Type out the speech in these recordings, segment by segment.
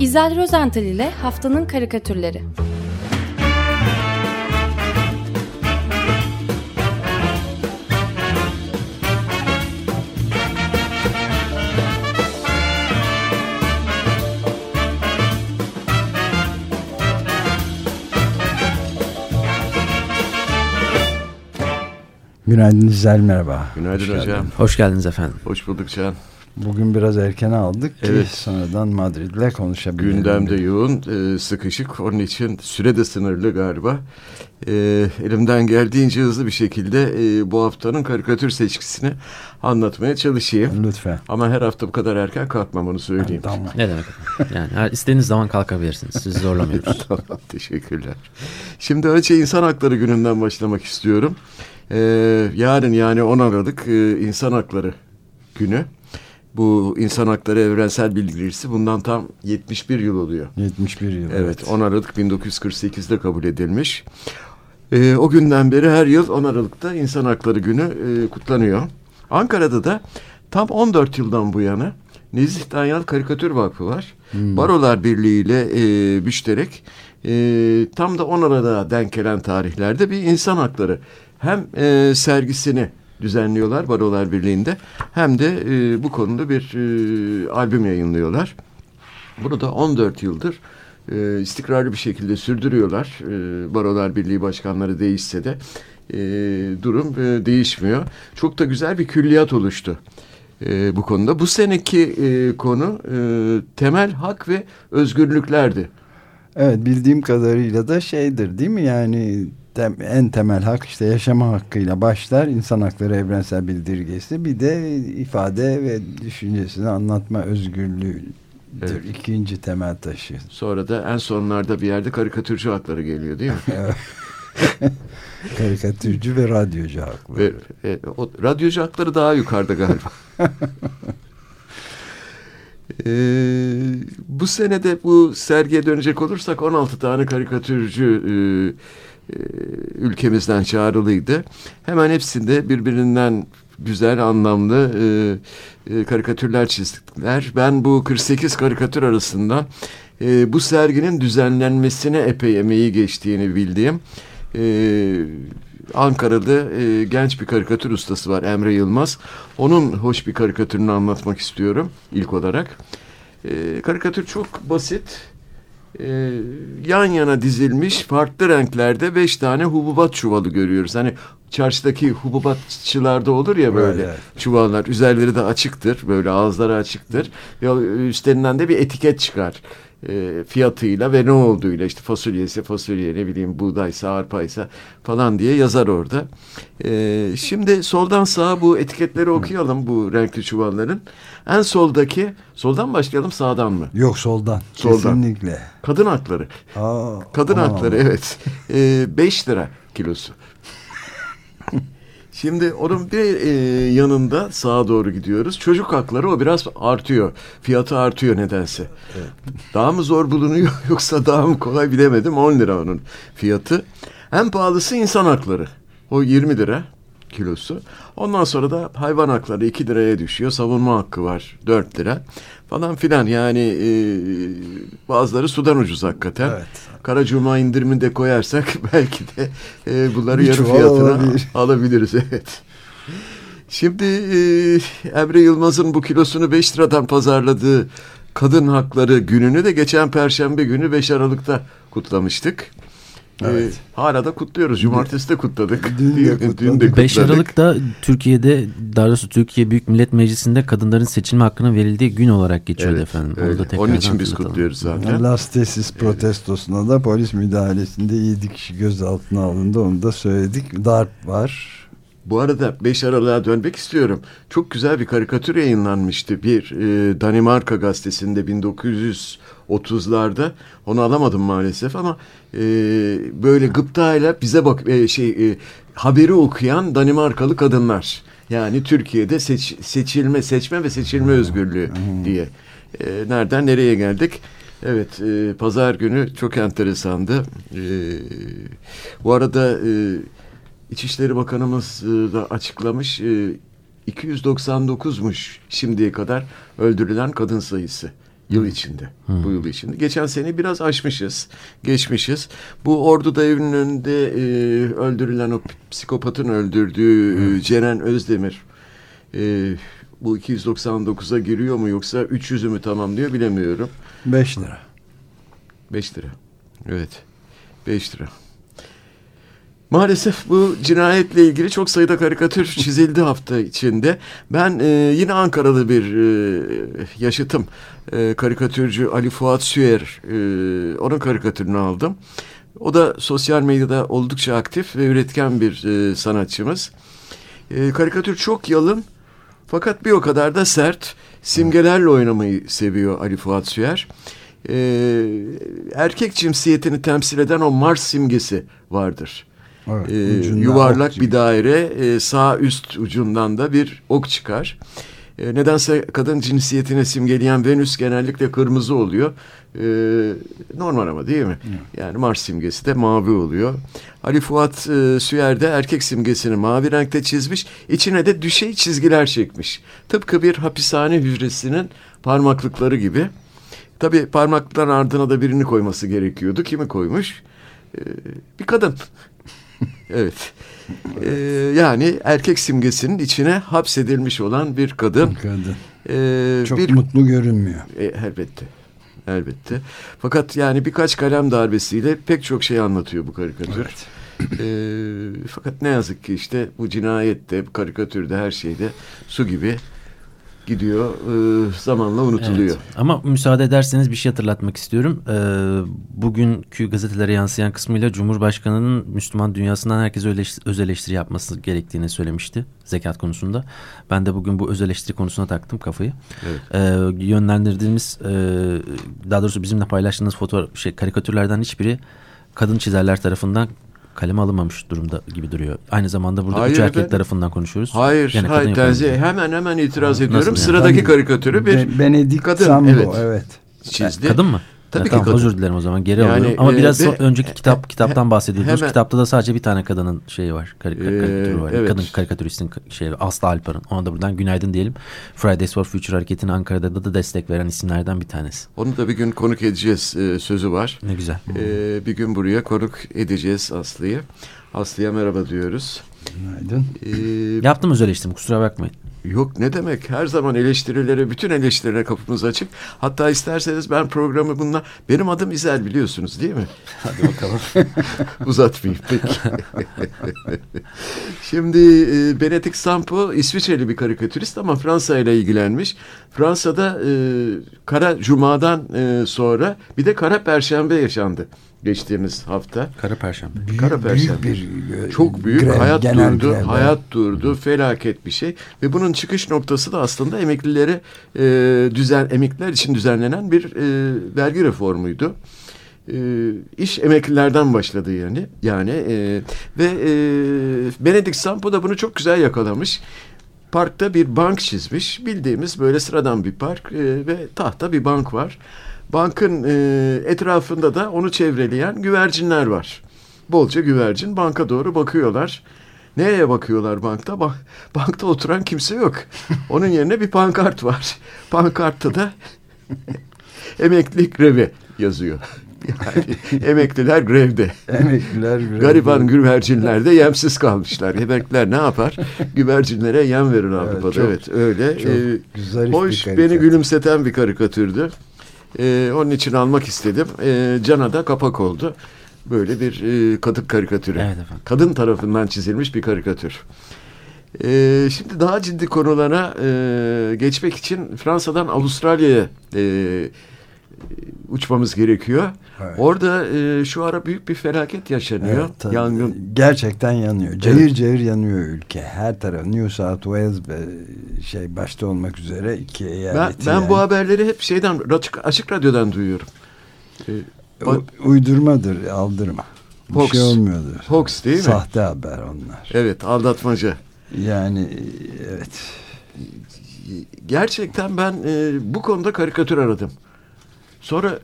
İzel Rozental ile Haftanın Karikatürleri Günaydın İzel merhaba. Günaydın Hoş hocam. geldin. Hoş geldiniz efendim. Hoş bulduk Can. Bugün biraz erken aldık ki Evet. sonradan Madrid'le konuşabilirim. Gündemde yoğun, e, sıkışık. Onun için süre de sınırlı galiba. E, elimden geldiğince hızlı bir şekilde e, bu haftanın karikatür seçkisini anlatmaya çalışayım. Lütfen. Ama her hafta bu kadar erken kalkmam onu söyleyeyim. Tamam. Ne demek? Yani istediğiniz zaman kalkabilirsiniz. Sizi zorlamıyoruz. tamam, teşekkürler. Şimdi önce İnsan Hakları Günü'nden başlamak istiyorum. E, yarın yani 10 Aralık e, İnsan Hakları Günü. Bu İnsan Hakları Evrensel Bildirisi bundan tam 71 yıl oluyor. 71 yıl. Evet 10 Aralık 1948'de kabul edilmiş. Ee, o günden beri her yıl 10 Aralık'ta İnsan Hakları Günü e, kutlanıyor. Ankara'da da tam 14 yıldan bu yana Nezih Danyal Karikatür Vakfı var. Barolar Birliği ile e, müşterek e, tam da 10 Aralık'a denk gelen tarihlerde bir insan hakları hem e, sergisini düzenliyorlar Barolar Birliği'nde hem de e, bu konuda bir e, albüm yayınlıyorlar. Bunu da 14 yıldır e, istikrarlı bir şekilde sürdürüyorlar. E, Barolar Birliği başkanları değişse de e, durum e, değişmiyor. Çok da güzel bir külliyat oluştu e, bu konuda. Bu seneki e, konu e, temel hak ve özgürlüklerdi. Evet bildiğim kadarıyla da şeydir değil mi yani tem- en temel hak işte yaşama hakkıyla başlar insan hakları evrensel bildirgesi bir de ifade ve düşüncesini anlatma özgürlüğü Evet. ikinci temel taşı. Sonra da en sonlarda bir yerde karikatürcü hakları geliyor değil mi? Karikatürcü ve radyocu hakları. Ve e, o radyocu hakları daha yukarıda galiba. E, bu senede bu sergiye dönecek olursak 16 tane karikatürcü e, ülkemizden çağrılıydı. Hemen hepsinde birbirinden güzel, anlamlı e, e, karikatürler çizdiler. Ben bu 48 karikatür arasından e, bu serginin düzenlenmesine epey emeği geçtiğini bildiğim e, Ankaralı e, genç bir karikatür ustası var Emre Yılmaz. Onun hoş bir karikatürünü anlatmak istiyorum ilk olarak. E, karikatür çok basit. E, yan yana dizilmiş farklı renklerde beş tane hububat çuvalı görüyoruz. Hani çarşıdaki hububatçılarda olur ya böyle Evet, çuvallar. Üzerleri de açıktır. Böyle ağızları açıktır. Ve üstlerinden de bir etiket çıkar. E, fiyatıyla ve ne olduğuyla işte fasulyesi fasulye ne bileyim buğdaysa arpaysa falan diye yazar orada. E, şimdi soldan sağa bu etiketleri okuyalım bu renkli çuvalların. En soldaki soldan başlayalım sağdan mı? Yok soldan. Soldan. Kesinlikle. Kadın hakları. Aa, Kadın aman hakları aman. evet. 5 lira kilosu. Şimdi onun bir e, yanında sağa doğru gidiyoruz. Çocuk hakları o biraz artıyor. Fiyatı artıyor nedense. Daha mı zor bulunuyor yoksa daha mı kolay bilemedim. 10 lira onun fiyatı. En pahalısı insan hakları. O 20 lira kilosu. Ondan sonra da hayvan hakları 2 liraya düşüyor. Savunma hakkı var 4 lira falan filan. Yani e, bazıları sudan ucuz hakikaten. Evet. Kara Cuma indirimini de koyarsak belki de e, bunları yarı fiyatına alabilir. alabiliriz. Evet. Şimdi e, Emre Yılmaz'ın bu kilosunu 5 liradan pazarladığı kadın hakları gününü de geçen perşembe günü 5 Aralık'ta kutlamıştık. Evet. hala da kutluyoruz. Cumartesi de kutladık. Dün de kutladık. Dün de 5 kutladık. Aralık'ta Türkiye'de daha doğrusu Türkiye Büyük Millet Meclisi'nde kadınların seçilme hakkının verildiği gün olarak geçiyordu Evet, efendim. Öyle. da tekrardan Onun için biz kutluyoruz zaten. Las Tesis protestosuna da polis müdahalesinde 7 kişi gözaltına alındı. Onu da söyledik. Darp var. Bu arada 5 Aralık'a dönmek istiyorum. Çok güzel bir karikatür yayınlanmıştı. Bir e, Danimarka gazetesinde 1930'larda. Onu alamadım maalesef ama e, böyle gıptayla bize bak e, şey e, haberi okuyan Danimarkalı kadınlar. Yani Türkiye'de seç, seçilme, seçme ve seçilme özgürlüğü diye. E, nereden nereye geldik? Evet, e, pazar günü çok enteresandı. E, bu arada e, İçişleri Bakanımız e, da açıklamış. E, 299'muş şimdiye kadar öldürülen kadın sayısı. Yıl içinde. Hmm. Bu yıl içinde. Geçen sene biraz aşmışız. Geçmişiz. Bu Ordu evinin önünde e, öldürülen o psikopatın öldürdüğü hmm. e, Ceren Özdemir. E, bu 299'a giriyor mu yoksa 300'ü mü tamamlıyor bilemiyorum. 5 lira. 5 lira. Evet. 5 lira. Maalesef bu cinayetle ilgili çok sayıda karikatür çizildi hafta içinde. Ben e, yine Ankaralı bir e, yaşıtım e, karikatürcü Ali Fuat Süer e, onun karikatürünü aldım. O da sosyal medyada oldukça aktif ve üretken bir e, sanatçımız. E, karikatür çok yalın fakat bir o kadar da sert. Simgelerle oynamayı seviyor Ali Fuat Süer. E, erkek cinsiyetini temsil eden o Mars simgesi vardır. Evet, e, yuvarlak bir daire e, sağ üst ucundan da bir ok çıkar. E, nedense kadın cinsiyetini simgeleyen Venüs genellikle kırmızı oluyor. E, normal ama değil mi? Evet. Yani Mars simgesi de mavi oluyor. Ali Fuat e, Süyer de erkek simgesini mavi renkte çizmiş. İçine de düşey çizgiler çekmiş. Tıpkı bir hapishane hücresinin parmaklıkları gibi. Tabii parmaklıkların ardına da birini koyması gerekiyordu. Kimi koymuş? E, bir kadın. evet. Ee, yani erkek simgesinin içine hapsedilmiş olan bir kadın. Kadın. Ee, Çok bir, mutlu görünmüyor. E, elbette. Elbette. Fakat yani birkaç kalem darbesiyle pek çok şey anlatıyor bu karikatür. Evet. Ee, fakat ne yazık ki işte bu cinayette, bu karikatürde, her şeyde su gibi gidiyor e, zamanla unutuluyor. Evet. Ama müsaade ederseniz bir şey hatırlatmak istiyorum. E, bugünkü gazetelere yansıyan kısmıyla Cumhurbaşkanı'nın Müslüman dünyasından herkese öz eleştiri yapması gerektiğini söylemişti zekat konusunda. Ben de bugün bu öz eleştiri konusuna taktım kafayı. Evet. E, yönlendirdiğimiz e, daha doğrusu bizimle paylaştığınız fotoğraf şey karikatürlerden hiçbiri kadın çizerler tarafından kaleme alınmamış durumda gibi duruyor. Aynı zamanda burada hayır üç erkek efendim. tarafından konuşuyoruz. Hayır, Gene hayır terzi hemen hemen itiraz ha, ediyorum. Sıradaki yani? karikatürü bir Benedikt kadın. Sambo, evet. evet. Çizdi. Kadın mı? Tabii ya, ki tamam, kadın. Özür dilerim o zaman geri yani, alıyorum. Ama e, biraz e, önceki kitap e, kitaptan bahsediyoruz. Kitapta da sadece bir tane kadının şeyi var. Karik karikatürü var. Evet. Kadın karikatüristin şeyi Aslı Alpar'ın. Ona da buradan günaydın diyelim. Fridays for Future hareketine Ankara'da da destek veren isimlerden bir tanesi. Onu da bir gün konuk edeceğiz e, sözü var. Ne güzel. E, bir gün buraya konuk edeceğiz Aslı'yı. Aslı'ya merhaba diyoruz. Günaydın. Ee, Yaptım öz eleştirim kusura bakmayın. Yok ne demek her zaman eleştirilere bütün eleştirilere kapımız açık. Hatta isterseniz ben programı bununla benim adım İzel biliyorsunuz değil mi? Hadi bakalım. Uzatmayayım peki. Şimdi e, Benedict Sampo İsviçreli bir karikatürist ama Fransa ile ilgilenmiş. Fransa'da e, Kara Cuma'dan e, sonra bir de Kara Perşembe yaşandı geçtiğimiz hafta. Kara Perşembe. Büyük, Kara Perşembe. Büyük bir çok büyük grev, hayat durdu. Grev, hayat durdu. Felaket bir şey ve bunun çıkış noktası da aslında emeklileri e, düzen emekliler için düzenlenen bir e, vergi reformuydu. E, iş emeklilerden başladı yani. Yani e, ve e, Benedict Sampo da bunu çok güzel yakalamış. Parkta bir bank çizmiş. Bildiğimiz böyle sıradan bir park e, ve tahta bir bank var. Bankın e, etrafında da onu çevreleyen güvercinler var. Bolca güvercin banka doğru bakıyorlar. Nereye bakıyorlar bankta? Ba bankta oturan kimse yok. Onun yerine bir pankart var. Pankartta da emeklilik grevi yazıyor. Yani emekliler grevde. Emekliler grevde. Gariban güvercinler de yemsiz kalmışlar. Emekliler ne yapar? Güvercinlere yem verir Avrupa'da. Evet, çok, evet öyle. Çok ee, güzel hoş beni gülümseten bir karikatürdü. E, onun için almak istedim. E, Cana da kapak oldu. Böyle bir e, kadın karikatürü. Evet efendim. Kadın tarafından çizilmiş bir karikatür. E, şimdi daha ciddi konulara e, geçmek için Fransa'dan Avustralya'ya e, uçmamız gerekiyor. Evet. Orada e, şu ara büyük bir felaket yaşanıyor. Evet, Yangın. Gerçekten yanıyor. Cayır evet. cayır yanıyor ülke. Her taraf New South Wales ve şey başta olmak üzere iki eyaleti. Ben, ben yani. bu haberleri hep şeyden açık, açık radyodan duyuyorum. Ee, uydurmadır, aldırma. Fox, bir şey olmuyordur. Fox değil mi? Sahte haber onlar. Evet, aldatmaca. Yani evet. Gerçekten ben e, bu konuda karikatür aradım. Sonra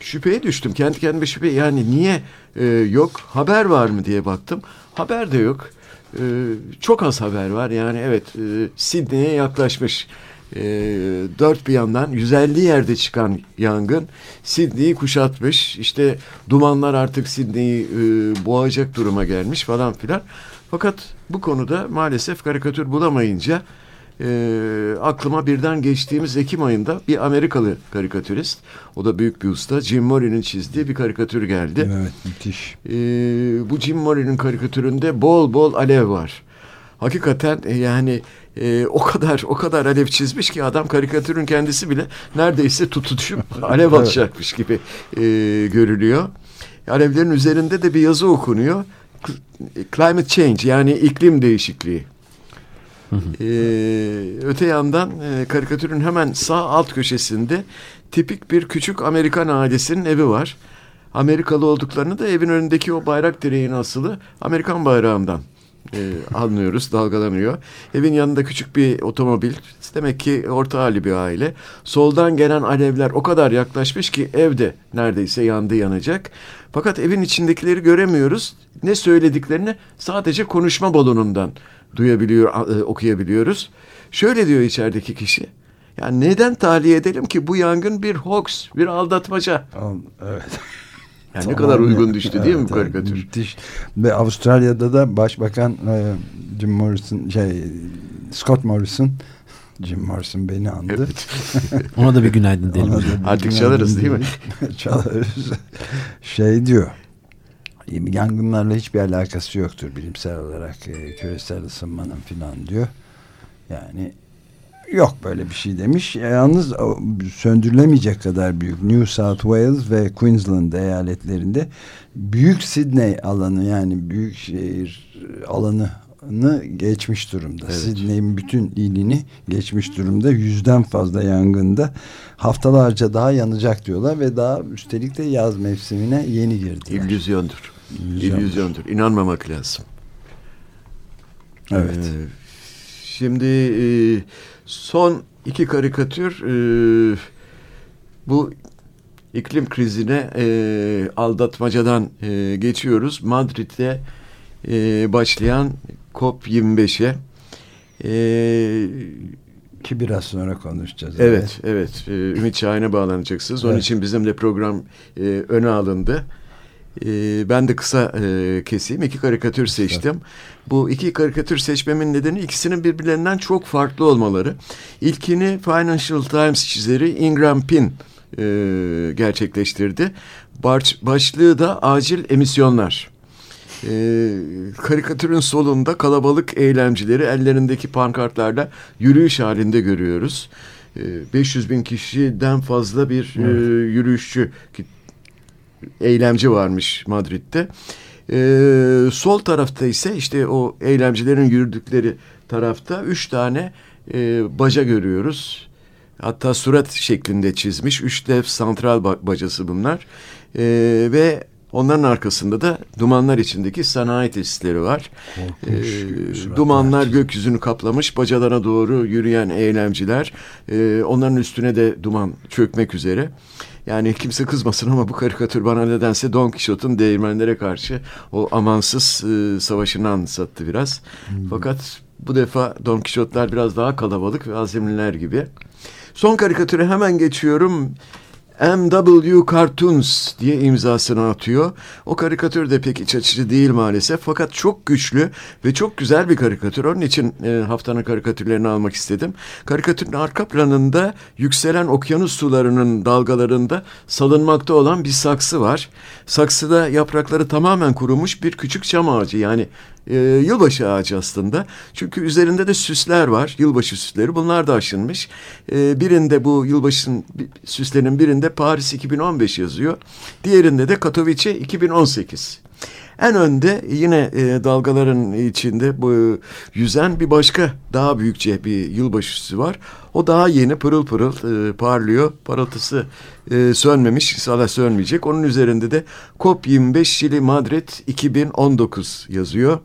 şüpheye düştüm. Kendi kendime şüphe yani niye e, yok haber var mı diye baktım. Haber de yok. E, çok az haber var. Yani evet e, Sydney'e yaklaşmış. e, dört bir yandan 150 yerde çıkan yangın Sydney'i kuşatmış. İşte dumanlar artık Sydney'i e, boğacak duruma gelmiş falan filan. Fakat bu konuda maalesef karikatür bulamayınca e, aklıma birden geçtiğimiz Ekim ayında bir Amerikalı karikatürist, o da büyük bir usta, Jim Morrison çizdiği bir karikatür geldi. Evet müthiş. E, bu Jim Morrison'ın karikatüründe bol bol alev var. Hakikaten e, yani e, o kadar o kadar alev çizmiş ki adam karikatürün kendisi bile neredeyse tutuşup alev atacakmış gibi e, görülüyor. Alevlerin üzerinde de bir yazı okunuyor. Climate change yani iklim değişikliği. Ee, öte yandan e, karikatürün hemen sağ alt köşesinde tipik bir küçük Amerikan ailesinin evi var. Amerikalı olduklarını da evin önündeki o bayrak direğinin asılı Amerikan bayrağından e, anlıyoruz, dalgalanıyor. Evin yanında küçük bir otomobil, demek ki orta hali bir aile. Soldan gelen alevler o kadar yaklaşmış ki evde neredeyse yandı yanacak. Fakat evin içindekileri göremiyoruz. Ne söylediklerini sadece konuşma balonundan duyabiliyor, e, okuyabiliyoruz. Şöyle diyor içerideki kişi. Yani neden tahliye edelim ki bu yangın bir hoax, bir aldatmaca. Evet. Yani ne kadar uygun düştü değil mi bu karikatür? Müthiş. Ve Avustralya'da da Başbakan e, Jim Morrison, şey Scott Morrison Jim Morrison beni andı. Evet. Ona da bir günaydın diyelim. Ona da bir Artık günaydın çalarız değil mi? çalarız. Şey diyor. Yangınlarla hiçbir alakası yoktur bilimsel olarak e, küresel ısınmanın filan diyor. Yani yok böyle bir şey demiş. E, Yalnız söndürülemeyecek kadar büyük New South Wales ve Queensland eyaletlerinde büyük Sydney alanı yani büyük şehir alanını geçmiş durumda. Evet. Sydney'in bütün ilini geçmiş durumda. Yüzden fazla yangında haftalarca daha yanacak diyorlar ve daha üstelik de yaz mevsimine yeni girdiler. İllüzyondur. İllüzyondur. İllüzyondur. İnanmamak lazım. Evet. Ee, şimdi e, son iki karikatür e, bu iklim krizine e, aldatmacadan e, geçiyoruz. Madrid'de e, başlayan COP25'e e, Ki biraz sonra konuşacağız. Evet, evet. Ee, Ümit Şahin'e bağlanacaksınız. Onun Evet. için bizim de program e, öne alındı. E, ben de kısa e, keseyim. İki karikatür seçtim. Bu iki karikatür seçmemin nedeni ikisinin birbirlerinden çok farklı olmaları. İlkini Financial Times çizeri Ingram Pin e, gerçekleştirdi. Baş, başlığı da acil emisyonlar. Ee, karikatürün solunda kalabalık eylemcileri ellerindeki pankartlarla yürüyüş halinde görüyoruz. Ee, 500 bin kişiden fazla bir e, yürüyüşçü ki- eylemci varmış Madrid'de. Ee, sol tarafta ise işte o eylemcilerin yürüdükleri tarafta üç tane e, baca görüyoruz. Hatta surat şeklinde çizmiş. Üç dev santral ba- bacası bunlar. Ee, ve onların arkasında da dumanlar içindeki sanayi tesisleri var. Korkunç suratlar dumanlar gökyüzünü kaplamış. Bacalara doğru yürüyen eylemciler. Ee, onların üstüne de duman çökmek üzere. Yani kimse kızmasın ama bu karikatür bana nedense Don Quixote'un değirmenlere karşı o amansız e, savaşını anımsattı biraz. Fakat bu defa Don Quixote'lar biraz daha kalabalık ve azimliler gibi. Son karikatüre hemen geçiyorum. MW Cartoons diye imzasını atıyor. O karikatür de pek iç açıcı değil maalesef. Fakat çok güçlü ve çok güzel bir karikatür. Onun için e, haftanın karikatürlerini almak istedim. Karikatürün arka planında yükselen okyanus sularının dalgalarında salınmakta olan bir saksı var. Saksıda yaprakları tamamen kurumuş bir küçük çam ağacı. Yani e, yılbaşı ağacı aslında. Çünkü üzerinde de süsler var. Yılbaşı süsleri. Bunlar da aşınmış. E, birinde bu yılbaşının bi- süslerin birinde Paris 2015 yazıyor. Diğerinde de Katowice 2018. En önde yine e, dalgaların içinde bu yüzen bir başka daha büyükçe bir yılbaşı süsü var. O daha yeni pırıl pırıl e, parlıyor. Parıltısı e, sönmemiş, inşallah sönmeyecek. Onun üzerinde de COP25 Şili Madrid 2019 yazıyor.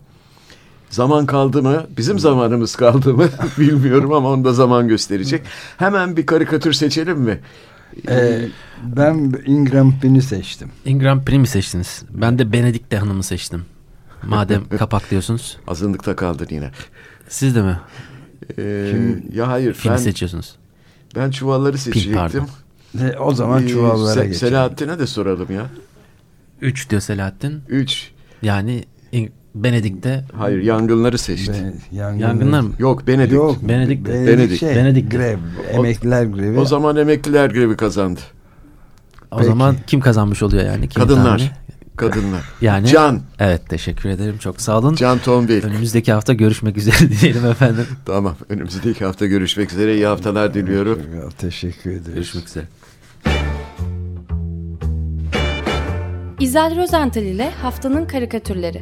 Zaman kaldı mı? Bizim zamanımız kaldı mı? Bilmiyorum ama onu da zaman gösterecek. Hemen bir karikatür seçelim mi? Ee, ben Ingram Pin'i seçtim. Ingram Primi seçtiniz. Ben de Benedikte Hanım'ı seçtim. Madem kapaklıyorsunuz. Azınlıkta kaldın yine. Siz de mi? Ee, Kim- ya hayır Kimi ben seçiyorsunuz? Ben çuvalları seçecektim. E, o zaman Ee, çuvallara Se- geçelim. Selahattin'e de soralım ya. 3 diyor Selahattin. 3. Yani Benedik'te Hayır yangınları seçti. Be- yangınlar- yangınlar mı? Yok Benedik. Yok. Benedikt. Benedik. Şey, Benedikt. Grev. O- Emekliler grevi. O zaman emekliler grevi kazandı. O Peki. zaman kim kazanmış oluyor yani? Kimin Kadınlar. tahmini? Kadınlar. Yani Can. Evet teşekkür ederim. Çok sağ olun. Can Tombil. Önümüzdeki hafta görüşmek üzere diyelim efendim. Tamam. Önümüzdeki hafta görüşmek üzere. İyi haftalar diliyorum. Teşekkür ederiz. Görüşmek üzere. İzel Rozental ile Haftanın Karikatürleri